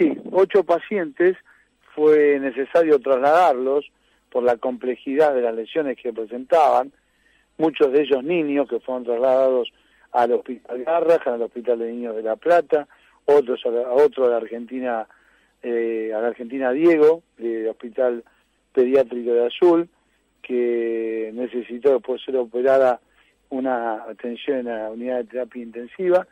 Sí, ocho pacientes fue necesario trasladarlos por la complejidad de las lesiones que presentaban, muchos de ellos niños que fueron trasladados al Hospital Garrahan, al Hospital de Niños de La Plata, otros a, otro de Argentina, eh, a la Argentina Diego, del Hospital Pediátrico de Azul, que necesitó después ser operada una atención en la unidad de terapia intensiva,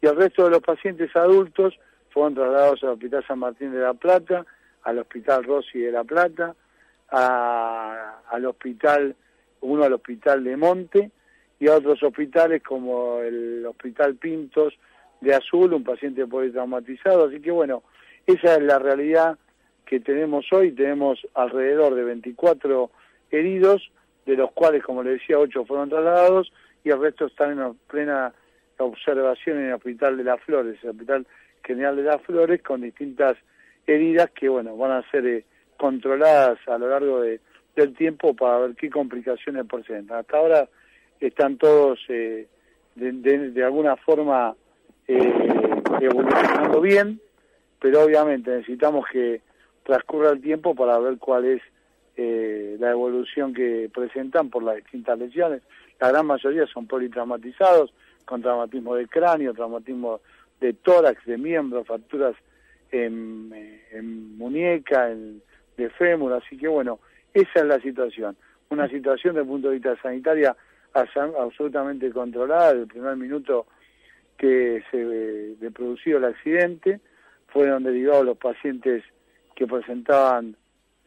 y el resto de los pacientes adultos fueron trasladados al Hospital San Martín de La Plata, al Hospital Rossi de La Plata, al hospital, uno al Hospital de Monte y a otros hospitales como el Hospital Pintos de Azul, un paciente politraumatizado. Así que bueno, esa es la realidad que tenemos hoy. Tenemos alrededor de 24 heridos, de los cuales, como le decía, 8 fueron trasladados y el resto están en plena observación en el Hospital de las Flores, el Hospital General de las Flores, con distintas heridas que, bueno, van a ser eh, controladas a lo largo de, del tiempo para ver qué complicaciones presentan. Hasta ahora están todos eh, de, alguna forma eh, evolucionando bien, pero obviamente necesitamos que transcurra el tiempo para ver cuál es eh, la evolución que presentan por las distintas lesiones. La gran mayoría son politraumatizados, con traumatismo de cráneo, traumatismo de tórax, de miembro, fracturas en, muñeca, en, de fémur, así que bueno, esa es la situación. Una situación desde el punto de vista sanitaria absolutamente controlada, desde el primer minuto que se de producido el accidente, fueron derivados los pacientes que presentaban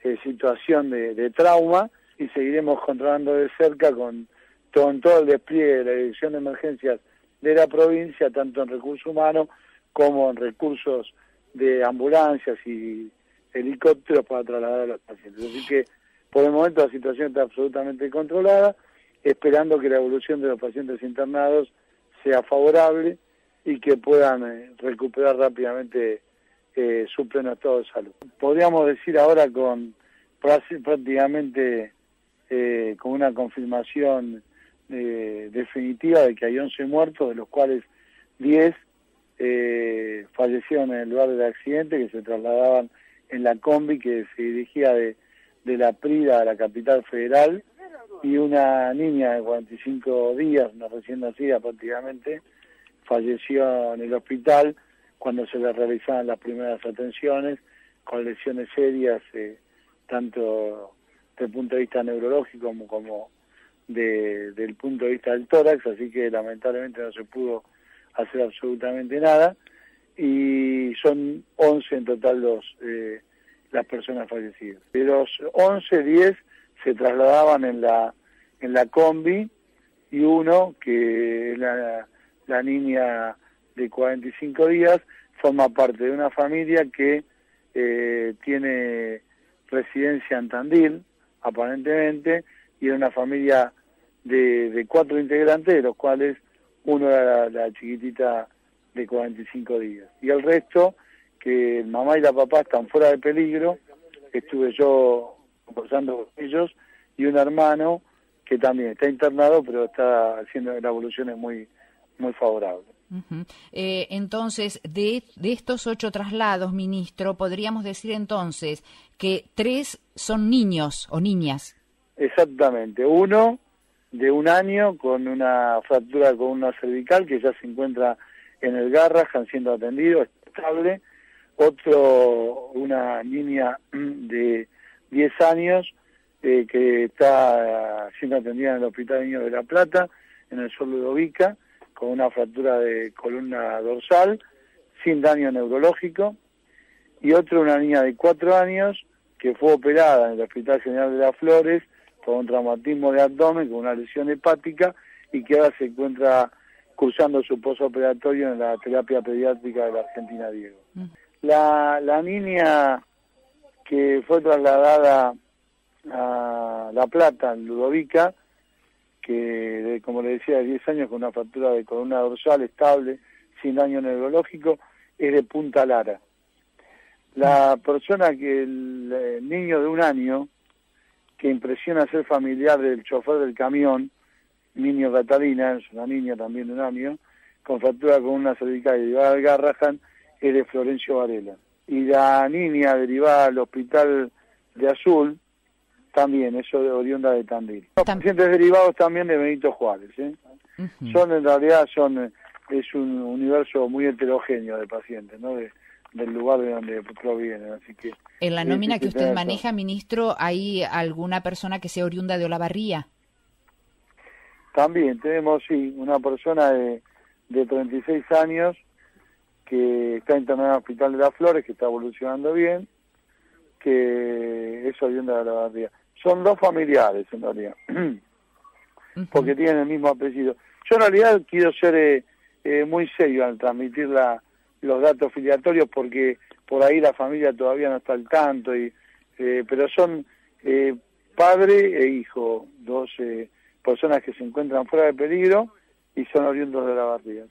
eh, situación de, trauma y seguiremos controlando de cerca con todo, todo el despliegue de la Dirección de Emergencias de la provincia, tanto en recursos humanos como en recursos de ambulancias y helicópteros para trasladar a los pacientes. Así que por el momento la situación está absolutamente controlada, esperando que la evolución de los pacientes internados sea favorable y que puedan eh, recuperar rápidamente eh, su pleno estado de salud. Podríamos decir ahora con prácticamente eh, con una confirmación definitiva de que hay 11 muertos, de los cuales 10 fallecieron en el lugar del accidente, que se trasladaban en la combi que se dirigía de, de la Prida a la capital federal y una niña de 45 días, una recién nacida prácticamente, falleció en el hospital cuando se le realizaban las primeras atenciones con lesiones serias, eh, tanto desde el punto de vista neurológico como de, del punto de vista del tórax, así que lamentablemente no se pudo hacer absolutamente nada y son 11 en total los eh, las personas fallecidas. De los 11, 10 se trasladaban en la en la combi y uno, que es la, la niña de 45 días, forma parte de una familia que eh, tiene residencia en Tandil, aparentemente, y era una familia de, de cuatro integrantes, de los cuales uno era la chiquitita de 45 días. Y el resto, que el mamá y la papá están fuera de peligro, estuve yo conversando con ellos, y un hermano que también está internado, pero está haciendo la evolución es muy, muy favorable. Eh, entonces, de, de estos ocho traslados, ministro, podríamos decir entonces que tres son niños o niñas. Exactamente. Uno de un año con una fractura con una cervical que ya se encuentra en el Garrahan siendo atendido, estable. Otro, una niña de 10 años eh, que está siendo atendida en el Hospital de Niños de La Plata, en el Sol Ludovica, con una fractura de columna dorsal, sin daño neurológico. Y otro, una niña de 4 años que fue operada en el Hospital General de las Flores con un traumatismo de abdomen, con una lesión hepática y que ahora se encuentra cursando su posoperatorio en la terapia pediátrica de la Argentina Diego. La, la niña que fue trasladada a La Plata, en Ludovica, que como le decía, de 10 años con una fractura de columna dorsal estable, sin daño neurológico, es de Punta Lara. La persona que el, niño de un año, que impresiona ser familiar del chofer del camión, niño Catalina, es una niña también de un año, con fractura con una cervical y llevada al Garrahan, es de Florencio Varela. y la niña derivada al hospital de Azul, también, eso de oriunda de Tandil. Los pacientes derivados también de Benito Juárez, ¿eh? Son, en realidad, son es un universo muy heterogéneo de pacientes, ¿no? Del lugar de donde provienen, así que... En la nómina que usted maneja, ministro, ¿hay alguna persona que sea oriunda de Olavarría? También tenemos, sí, una persona de, de 36 años que está internada en el Hospital de las Flores, que está evolucionando bien, que es oriunda de Olavarría. Son dos familiares, en realidad, porque tienen el mismo apellido. Yo en realidad quiero ser eh, eh, muy serio al transmitir la, los datos filiatorios porque por ahí la familia todavía no está al tanto, y, eh, pero son eh, padre e hijo, dos personas que se encuentran fuera de peligro y son oriundos de la barriga.